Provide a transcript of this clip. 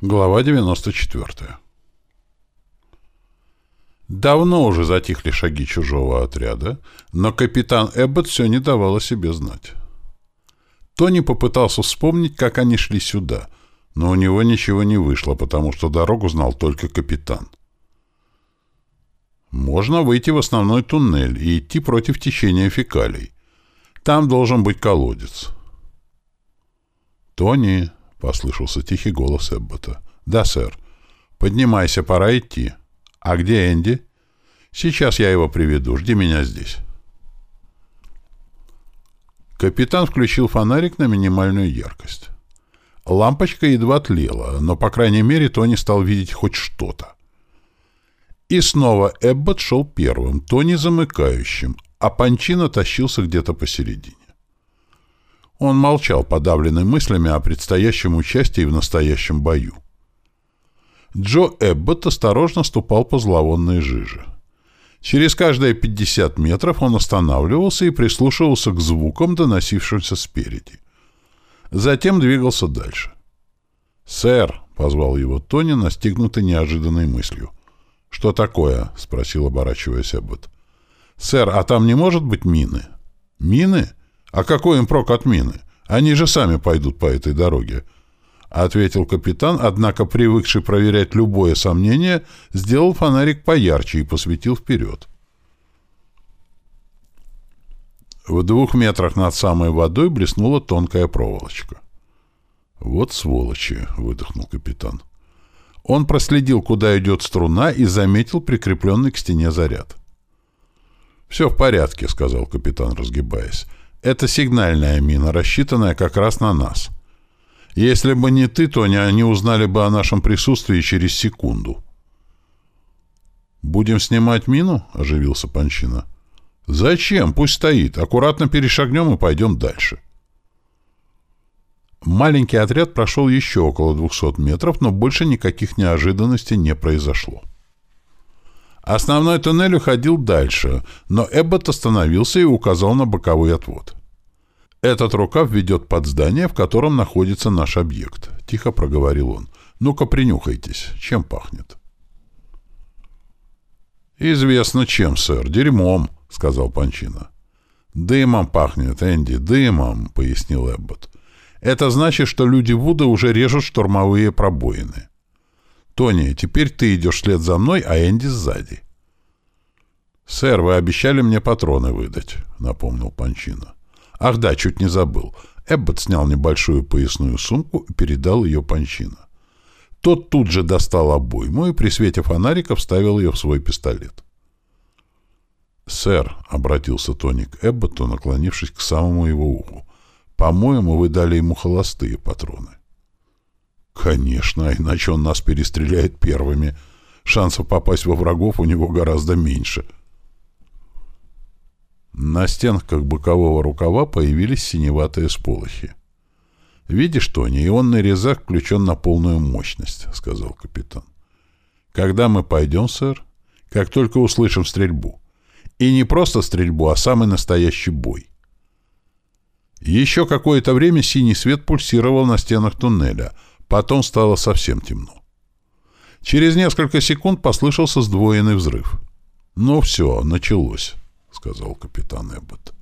Глава 94. Давно уже затихли шаги чужого отряда, но капитан Эббот все не давал о себе знать. Тони попытался вспомнить, как они шли сюда, но у него ничего не вышло, потому что дорогу знал только капитан. Можно выйти в основной туннель и идти против течения фекалий. Там должен быть колодец. «Тони!» — послышался тихий голос Эббота. «Да, сэр. Поднимайся, пора идти. А где Энди?» «Сейчас я его приведу. Жди меня здесь». Капитан включил фонарик на минимальную яркость. Лампочка едва тлела, но, по крайней мере, Тони стал видеть хоть что-то. И снова Эббот шел первым, Тони замыкающим, а Панчина тащился где-то посередине. Он молчал, подавленный мыслями о предстоящем участии в настоящем бою. Джо Эббот осторожно ступал по зловонной жиже. Через каждые 50 метров он останавливался и прислушивался к звукам, доносившимся спереди. Затем двигался дальше. «Сэр», — позвал его Тони, настигнутый неожиданной мыслью. «Что такое?» — спросил, оборачиваясь Эббот. «Сэр, а там не может быть мины?» «Мины?» «А какой им прок от мины? Они же сами пойдут по этой дороге», — ответил капитан, однако, привыкший проверять любое сомнение, сделал фонарик поярче и посветил вперед. В двух метрах над самой водой блеснула тонкая проволочка. «Вот сволочи!» — выдохнул капитан. Он проследил, куда идет струна, и заметил прикрепленный к стене заряд. «Все в порядке», — сказал капитан, разгибаясь. Это сигнальная мина, рассчитанная как раз на нас. Если бы не ты, Тони, они узнали бы о нашем присутствии через секунду. «Будем снимать мину?» — оживился Панчина. «Зачем? Пусть стоит. Аккуратно перешагнем и пойдем дальше». Маленький отряд прошел еще около 200 метров, но больше никаких неожиданностей не произошло. Основной туннель уходил дальше, но Эббот остановился и указал на боковой отвод. «Этот рукав ведет под здание, в котором находится наш объект», — тихо проговорил он. «Ну-ка, принюхайтесь. Чем пахнет?» «Известно чем, сэр. Дерьмом», — сказал Панчина. «Дымом пахнет, Энди, дымом», — пояснил Эббот. «Это значит, что люди Вуда уже режут штурмовые пробоины. «Тони, теперь ты идешь вслед за мной, а Энди сзади». «Сэр, вы обещали мне патроны выдать», — напомнил Панчина. «Ах да, чуть не забыл». Эббот снял небольшую поясную сумку и передал ее Панчина. Тот тут же достал обойму и при свете фонарика вставил ее в свой пистолет. «Сэр», — обратился Тони к Эбботу, наклонившись к самому его уху, — «по-моему, вы дали ему холостые патроны». Конечно, иначе он нас перестреляет первыми. Шансов попасть во врагов у него гораздо меньше. На стенках бокового рукава появились синеватые сполохи. «Видишь, Тони, ионный резак включен на полную мощность», — сказал капитан. «Когда мы пойдем, сэр?» «Как только услышим стрельбу. И не просто стрельбу, а самый настоящий бой». Еще какое-то время синий свет пульсировал на стенах туннеля — Потом стало совсем темно. Через несколько секунд послышался сдвоенный взрыв. «Ну все, началось», — сказал капитан Эббот.